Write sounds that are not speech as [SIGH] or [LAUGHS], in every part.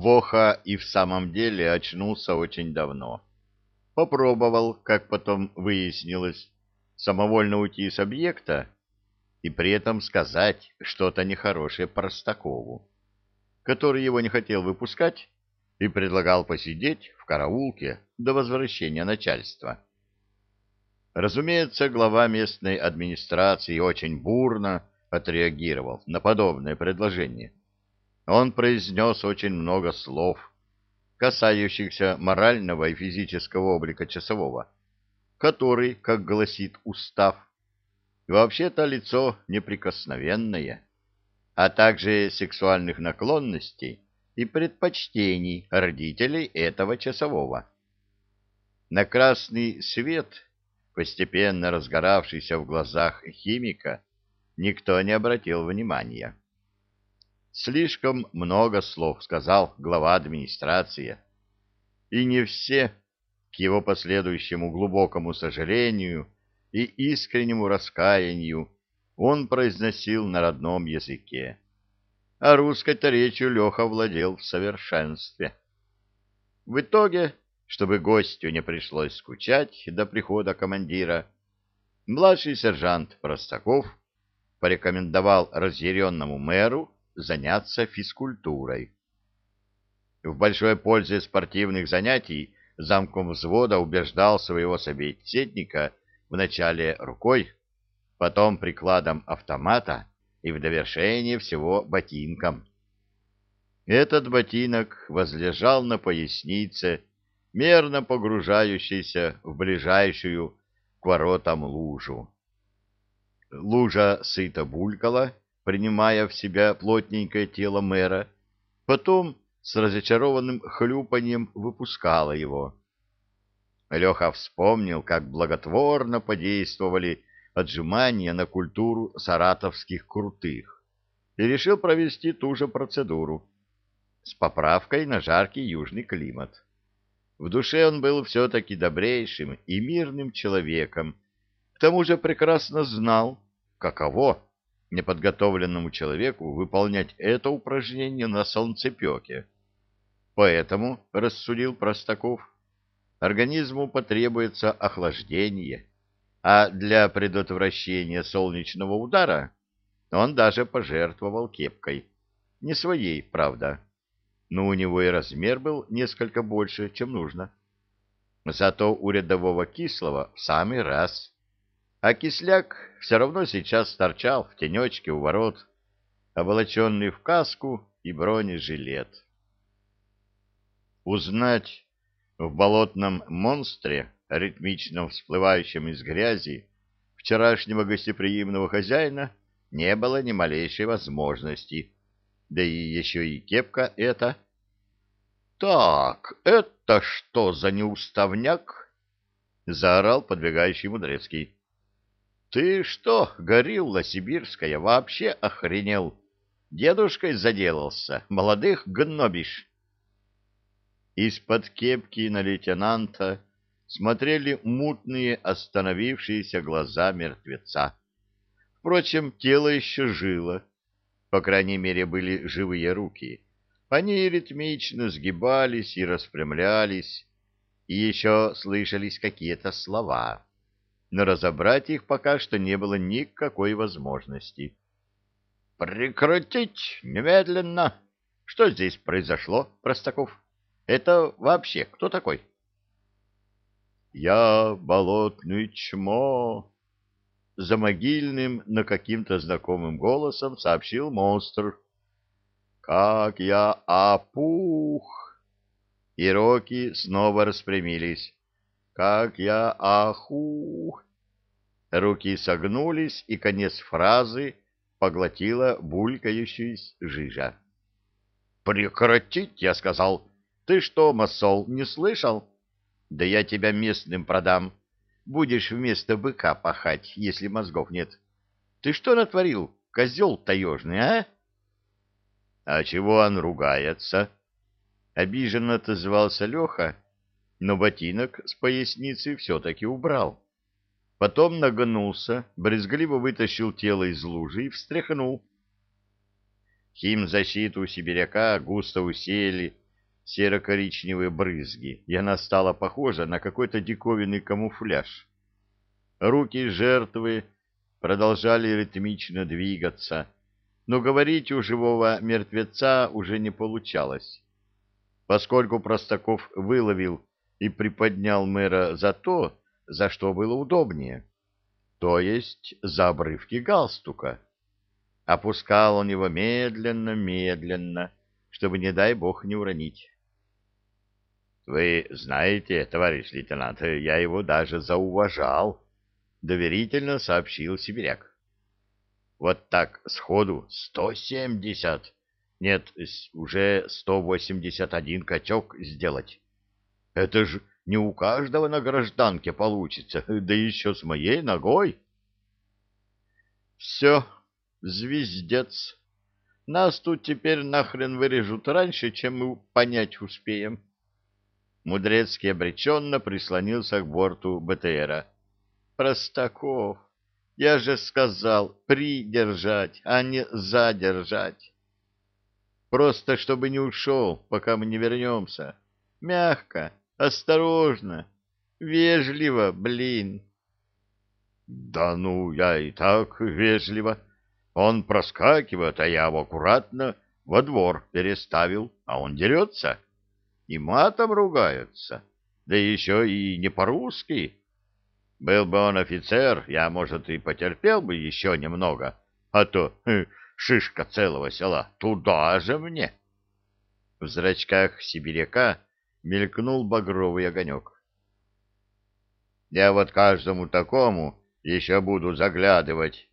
Воха и в самом деле очнулся очень давно. Попробовал, как потом выяснилось, самовольно уйти с объекта и при этом сказать что-то нехорошее Простакову, который его не хотел выпускать и предлагал посидеть в караулке до возвращения начальства. Разумеется, глава местной администрации очень бурно отреагировал на подобное предложение он произнес очень много слов, касающихся морального и физического облика часового, который, как гласит устав, вообще-то лицо неприкосновенное, а также сексуальных наклонностей и предпочтений родителей этого часового. На красный свет, постепенно разгоравшийся в глазах химика, никто не обратил внимания. Слишком много слов сказал глава администрации. И не все, к его последующему глубокому сожалению и искреннему раскаянию, он произносил на родном языке. А русской-то речью Леха владел в совершенстве. В итоге, чтобы гостю не пришлось скучать до прихода командира, младший сержант Простаков порекомендовал разъяренному мэру заняться физкультурой. В большой пользе спортивных занятий замком взвода убеждал своего собеседника вначале рукой, потом прикладом автомата и в довершение всего ботинком. Этот ботинок возлежал на пояснице, мерно погружающейся в ближайшую к воротам лужу. Лужа сыто булькала, принимая в себя плотненькое тело мэра, потом с разочарованным хлюпанием выпускала его. Леха вспомнил, как благотворно подействовали отжимания на культуру саратовских крутых, и решил провести ту же процедуру с поправкой на жаркий южный климат. В душе он был все-таки добрейшим и мирным человеком, к тому же прекрасно знал, каково неподготовленному человеку выполнять это упражнение на солнцепеке. Поэтому, рассудил Простаков, организму потребуется охлаждение, а для предотвращения солнечного удара он даже пожертвовал кепкой. Не своей, правда, но у него и размер был несколько больше, чем нужно. Зато у рядового кислого в самый раз а кисляк все равно сейчас торчал в тенечке у ворот, оболоченный в каску и бронежилет. Узнать в болотном монстре, ритмично всплывающем из грязи, вчерашнего гостеприимного хозяина не было ни малейшей возможности, да и еще и кепка эта. «Так, это что за неуставняк?» — заорал подбегающий Мудрецкий. Ты что, горилла сибирская, вообще охренел? Дедушкой заделался, молодых гнобишь. Из-под кепки на лейтенанта смотрели мутные остановившиеся глаза мертвеца. Впрочем, тело еще жило, по крайней мере, были живые руки. Они ритмично сгибались и распрямлялись, и еще слышались какие-то слова но разобрать их пока что не было никакой возможности. «Прекратить! Немедленно! Что здесь произошло, Простаков? Это вообще кто такой?» «Я болотный чмо!» За могильным, но каким-то знакомым голосом сообщил монстр. «Как я опух!» И Роки снова распрямились как я аху. Руки согнулись, и конец фразы поглотила булькающаяся жижа. «Прекратить!» — я сказал. «Ты что, масол, не слышал? Да я тебя местным продам. Будешь вместо быка пахать, если мозгов нет. Ты что натворил, козел таежный, а?» «А чего он ругается?» Обиженно отозвался Леха, но ботинок с поясницы все-таки убрал. Потом нагнулся, брезгливо вытащил тело из лужи и встряхнул. Химзащиту сибиряка густо усеяли серо-коричневые брызги, и она стала похожа на какой-то диковинный камуфляж. Руки жертвы продолжали ритмично двигаться, но говорить у живого мертвеца уже не получалось. Поскольку Простаков выловил и приподнял мэра за то, за что было удобнее, то есть за обрывки галстука. Опускал он его медленно-медленно, чтобы, не дай бог, не уронить. — Вы знаете, товарищ лейтенант, я его даже зауважал, — доверительно сообщил сибиряк. — Вот так сходу сто семьдесят, нет, уже сто восемьдесят один качок сделать. Это ж не у каждого на гражданке получится, [LAUGHS] да еще с моей ногой. Все, звездец. Нас тут теперь нахрен вырежут раньше, чем мы понять успеем. Мудрецкий обреченно прислонился к борту БТРа. Простаков, я же сказал, придержать, а не задержать. Просто чтобы не ушел, пока мы не вернемся. Мягко, осторожно, вежливо, блин. Да ну, я и так вежливо. Он проскакивает, а я его аккуратно во двор переставил, а он дерется. И матом ругается, да еще и не по-русски. Был бы он офицер, я, может, и потерпел бы еще немного, а то хм, шишка целого села, туда же мне. В зрачках сибиряка мелькнул багровый огонек. Я вот каждому такому еще буду заглядывать.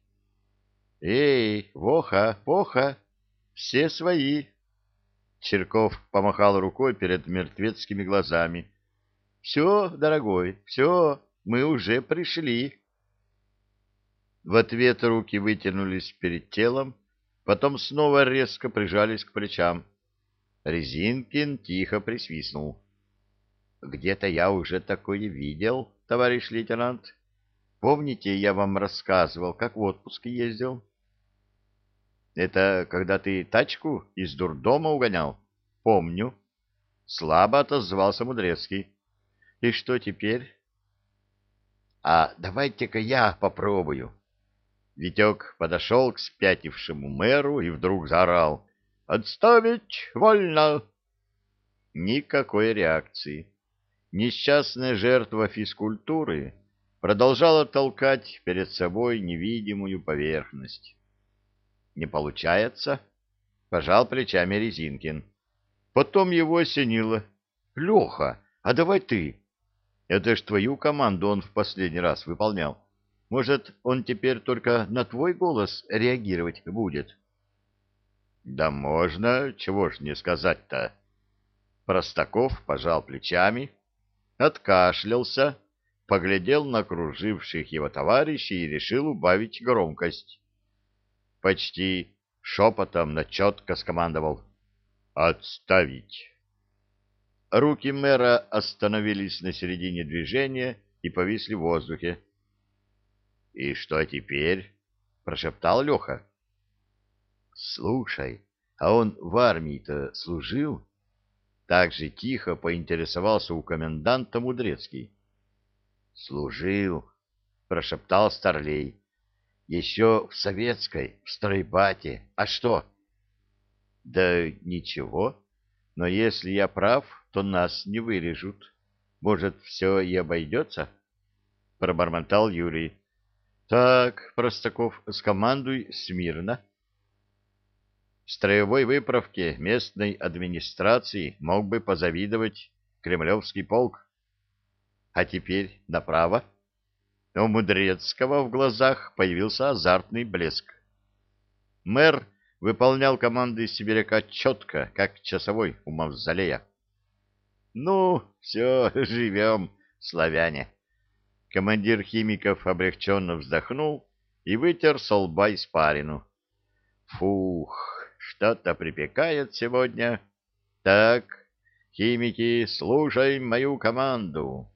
Эй, Воха, Воха, все свои. Черков помахал рукой перед мертвецкими глазами. Все, дорогой, все, мы уже пришли. В ответ руки вытянулись перед телом, потом снова резко прижались к плечам. Резинкин тихо присвистнул. — Где-то я уже такое видел, товарищ лейтенант. Помните, я вам рассказывал, как в отпуск ездил? — Это когда ты тачку из дурдома угонял? — Помню. Слабо отозвался Мудрецкий. — И что теперь? — А давайте-ка я попробую. Витек подошел к спятившему мэру и вдруг заорал. Отставить! Вольно!» Никакой реакции. Несчастная жертва физкультуры продолжала толкать перед собой невидимую поверхность. «Не получается?» — пожал плечами Резинкин. Потом его осенило. «Леха, а давай ты. Это ж твою команду он в последний раз выполнял. Может, он теперь только на твой голос реагировать будет?» Да можно, чего ж не сказать-то. Простаков пожал плечами, откашлялся, поглядел на круживших его товарищей и решил убавить громкость. Почти шепотом, но четко скомандовал «Отставить!». Руки мэра остановились на середине движения и повисли в воздухе. «И что теперь?» — прошептал Леха. Слушай, а он в армии-то служил? Так же тихо поинтересовался у коменданта Мудрецкий. Служил, прошептал Старлей. Еще в советской, в стройбате. А что? Да ничего. Но если я прав, то нас не вырежут. Может, все и обойдется? Пробормотал Юрий. Так, Простаков, скомандуй смирно строевой выправке местной администрации мог бы позавидовать кремлевский полк. А теперь направо. У Мудрецкого в глазах появился азартный блеск. Мэр выполнял команды сибиряка четко, как часовой у мавзолея. «Ну, все, [LAUGHS] живем, славяне!» Командир химиков облегченно вздохнул и вытер со лба испарину. «Фух!» Что-то припекает сегодня. Так, химики, слушай мою команду.